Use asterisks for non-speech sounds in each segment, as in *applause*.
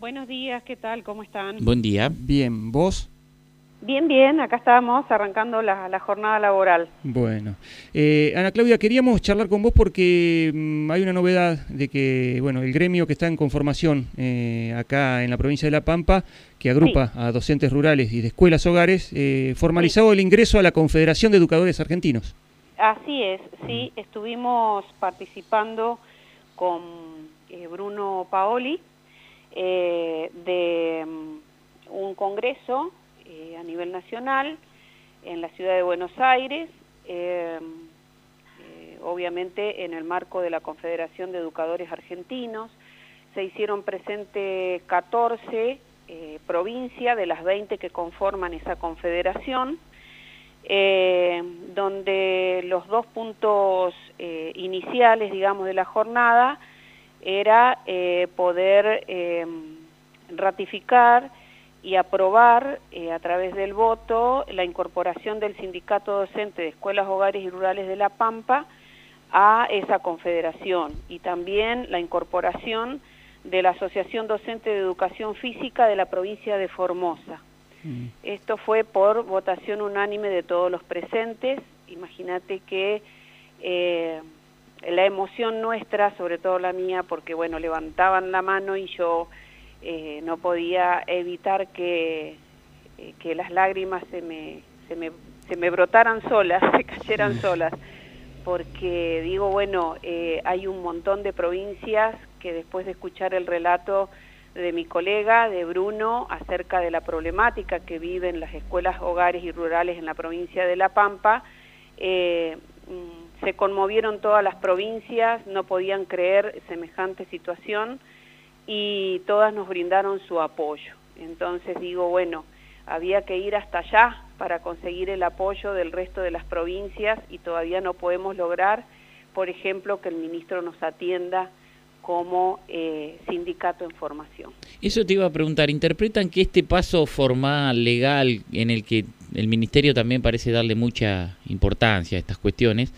Buenos días, ¿qué tal? ¿Cómo están? Buen día. Bien, ¿vos? Bien, bien, acá estamos arrancando la, jornada laboral. Bueno, eh, Ana Claudia, queríamos charlar con vos porque mm, hay una novedad de que, bueno, el gremio que está en conformación eh, acá en la provincia de La Pampa, que agrupa a docentes rurales y de escuelas hogares, eh, formalizado el ingreso a la Confederación de Educadores Argentinos. Así es, sí, estuvimos participando con Bruno Paoli de mm, un congreso eh, a nivel nacional, en la ciudad de Buenos Aires, eh, eh, obviamente en el marco de la Confederación de Educadores Argentinos. Se hicieron presentes 14 provincias de las 20 que conforman esa confederación, donde los dos puntos iniciales, digamos, de la jornada era poder ratificar y aprobar eh, a través del voto la incorporación del sindicato docente de escuelas, hogares y rurales de La Pampa a esa confederación y también la incorporación de la Asociación Docente de Educación Física de la provincia de Formosa. Mm. Esto fue por votación unánime de todos los presentes. Imagínate que eh, la emoción nuestra, sobre todo la mía, porque bueno, levantaban la mano y yo eh, no podía evitar que, eh, que las lágrimas se me, se, me, se me brotaran solas, *laughs* se cayeran solas, porque digo, bueno, eh, hay un montón de provincias que después de escuchar el relato de mi colega, de Bruno, acerca de la problemática que viven las escuelas hogares y rurales en la provincia de La Pampa, mm, se conmovieron todas las provincias, no podían creer semejante situación, y todas nos brindaron su apoyo. Entonces digo, bueno, había que ir hasta allá para conseguir el apoyo del resto de las provincias y todavía no podemos lograr, por ejemplo, que el ministro nos atienda como eh, sindicato en formación. Eso te iba a preguntar, ¿interpretan que este paso formal, legal, en el que el ministerio también parece darle mucha importancia a estas cuestiones,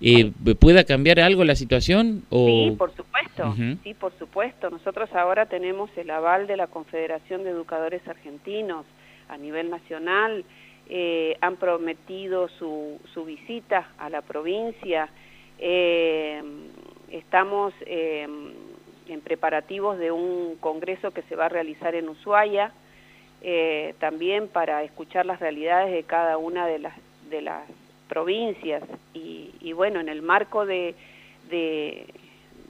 eh, ¿pueda cambiar algo la situación? O... Sí, por supuesto, sí, por supuesto. Nosotros ahora tenemos el aval de la Confederación de Educadores Argentinos a nivel nacional, eh, han prometido su, su, visita a la provincia, eh, estamos en preparativos de un congreso que se va a realizar en Ushuaia, también para escuchar las realidades de cada una de las, de las provincias y, bueno, en el marco de,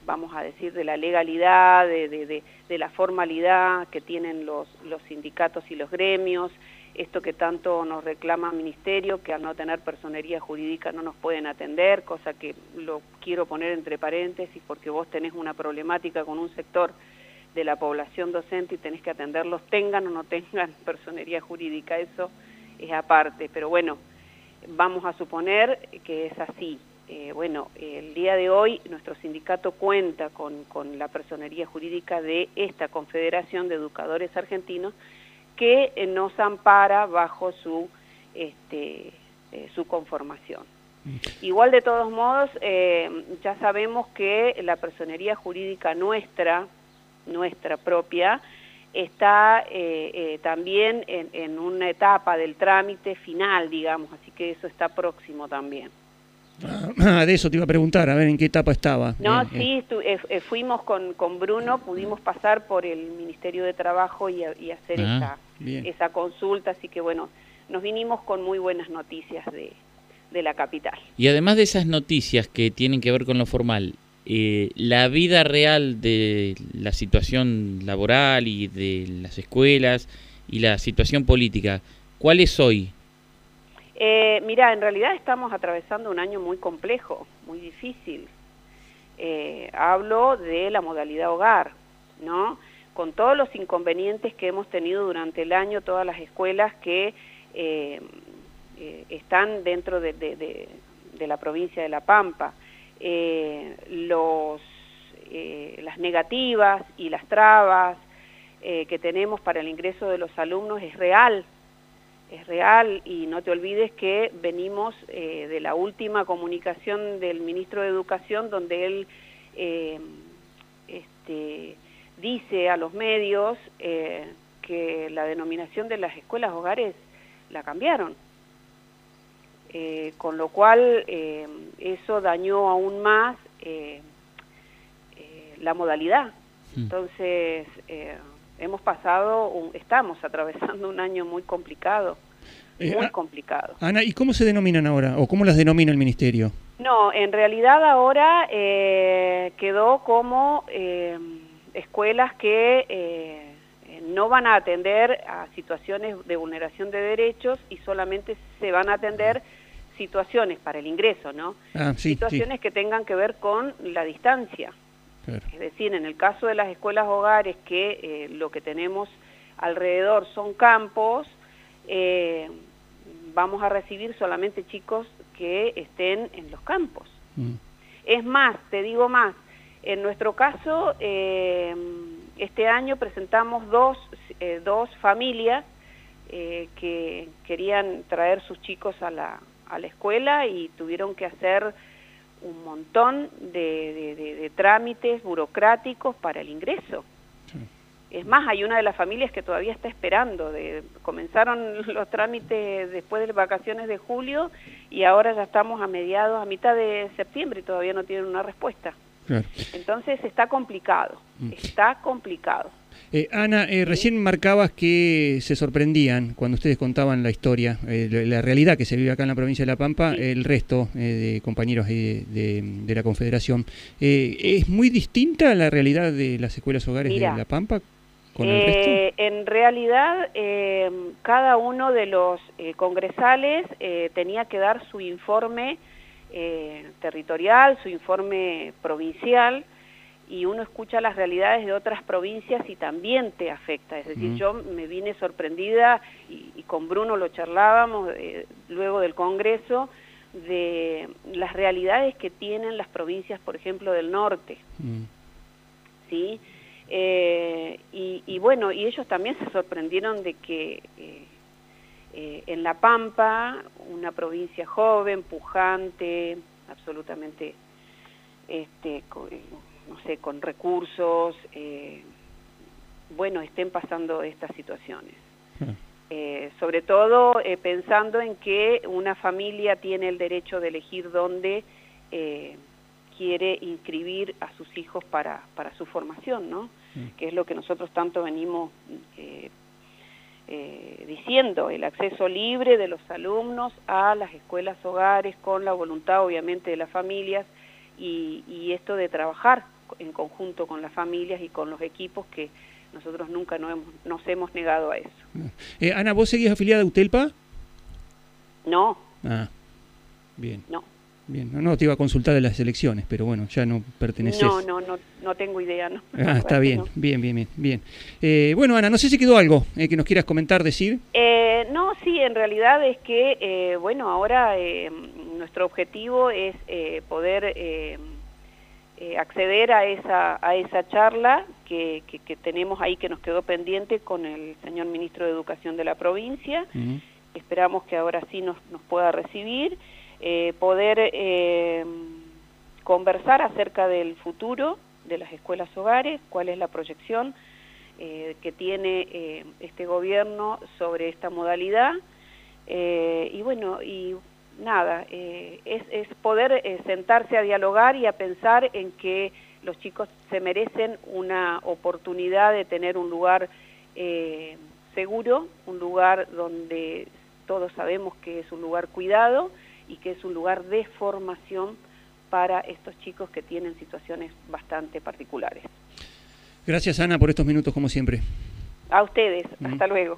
vamos a decir, de la legalidad, de, la formalidad que tienen los, los sindicatos y los gremios, esto que tanto nos reclama el Ministerio, que al no tener personería jurídica no nos pueden atender, cosa que lo quiero poner entre paréntesis porque vos tenés una problemática con un sector de la población docente y tenés que atenderlos, tengan o no tengan *laughs* personería jurídica, eso es aparte, pero bueno, vamos a suponer que es así. Eh, bueno, el día de hoy nuestro sindicato cuenta con, con, la personería jurídica de esta Confederación de Educadores Argentinos que eh, nos ampara bajo su, este, eh, su conformación. Mm. Igual de todos modos, ya sabemos que la personería jurídica nuestra, nuestra propia, está eh, eh, también en, una etapa del trámite final, digamos, así que eso está próximo también. Ah, de eso te iba a preguntar, a ver en qué etapa estaba. No, sí, eh, fuimos con, con Bruno, pudimos pasar por el Ministerio de Trabajo y, hacer ah, esa, esa consulta, así que bueno, nos vinimos con muy buenas noticias de, de la capital. Y además de esas noticias que tienen que ver con lo formal, eh, la vida real de la situación laboral y de las escuelas y la situación política, ¿cuál es hoy? Eh, mira, en realidad estamos atravesando un año muy complejo, muy difícil. Eh, hablo de la modalidad hogar, ¿no? Con todos los inconvenientes que hemos tenido durante el año, todas las escuelas que están dentro de la provincia de La Pampa eh, los, eh, las negativas y las trabas eh, que tenemos para el ingreso de los alumnos es real, es real y no te olvides que venimos eh, de la última comunicación del ministro de Educación donde él este, dice a los medios que la denominación de las escuelas hogares la cambiaron. Con lo cual eso dañó aún más la modalidad. Hmm. Entonces, hemos pasado, estamos atravesando un año muy complicado, eh, muy complicado. Ana, ¿y cómo se denominan ahora o cómo las denomina el Ministerio? No, en realidad ahora eh, quedó como eh, escuelas que no van a atender a situaciones de vulneración de derechos y solamente se van a atender situaciones para el ingreso, ¿no? Ah, situaciones que tengan que ver con la distancia. Es decir, en el caso de las escuelas hogares, que eh, lo que tenemos alrededor son campos, eh, vamos a recibir solamente chicos que estén en los campos. Mm. Es más, te digo más, en nuestro caso, eh, este año presentamos dos, dos familias que querían traer sus chicos a la, a la escuela y tuvieron que hacer un montón de, trámites burocráticos para el ingreso. Es más, hay una de las familias que todavía está esperando. De, comenzaron los trámites después de las vacaciones de julio y ahora ya estamos a mediados, a mitad de septiembre y todavía no tienen una respuesta. Entonces está complicado. Está complicado. Eh, Ana, eh, recién marcabas que se sorprendían cuando ustedes contaban la historia, eh, la realidad que se vive acá en la provincia de La Pampa, el resto de compañeros de, la Confederación. ¿Es muy distinta la realidad de las escuelas hogares de La Pampa con el resto? En realidad, cada uno de los congresales tenía que dar su informe territorial, su informe provincial, y uno escucha las realidades de otras provincias y también te afecta. Es decir, yo me vine sorprendida y, con Bruno lo charlábamos eh, luego del Congreso de las realidades que tienen las provincias, por ejemplo, del norte. ¿Sí? Eh, y, bueno, y ellos también se sorprendieron de que eh, en La Pampa, una provincia joven, pujante, absolutamente este, no sé, con recursos, eh, bueno, estén pasando estas situaciones. Ah. Eh, sobre todo eh, pensando en que una familia tiene el derecho de elegir dónde quiere inscribir a sus hijos para, para su formación, ¿no? Mm. Que es lo que nosotros tanto venimos diciendo, el acceso libre de los alumnos a las escuelas hogares con la voluntad obviamente de las familias y, y esto de trabajar en conjunto con las familias y con los equipos que nosotros nunca nos hemos, nos hemos negado a eso. Eh, Ana, ¿vos seguís afiliada a UTELPA? No. Ah, bien. No. Bien, no, no, te iba a consultar de las elecciones, pero bueno, ya no perteneces. No, no, no, no tengo idea, ¿no? Ah, está bien, bien, bien, bien, bien. Eh, bueno, Ana, no sé si quedó algo eh, que nos quieras comentar, decir. Eh, no, sí, en realidad es que, bueno, ahora nuestro objetivo es poder eh, acceder a esa, a esa charla que, que, tenemos ahí que nos quedó pendiente con el señor ministro de Educación de la provincia. Esperamos que ahora sí nos, nos pueda recibir, eh, poder eh, conversar acerca del futuro de las escuelas hogares, cuál es la proyección que tiene este gobierno sobre esta modalidad. y bueno, y nada, eh, es, poder eh, sentarse a dialogar y a pensar en que los chicos se merecen una oportunidad de tener un lugar eh, seguro, un lugar donde todos sabemos que es un lugar cuidado y que es un lugar de formación para estos chicos que tienen situaciones bastante particulares. Gracias Ana por estos minutos como siempre. A ustedes, hasta luego.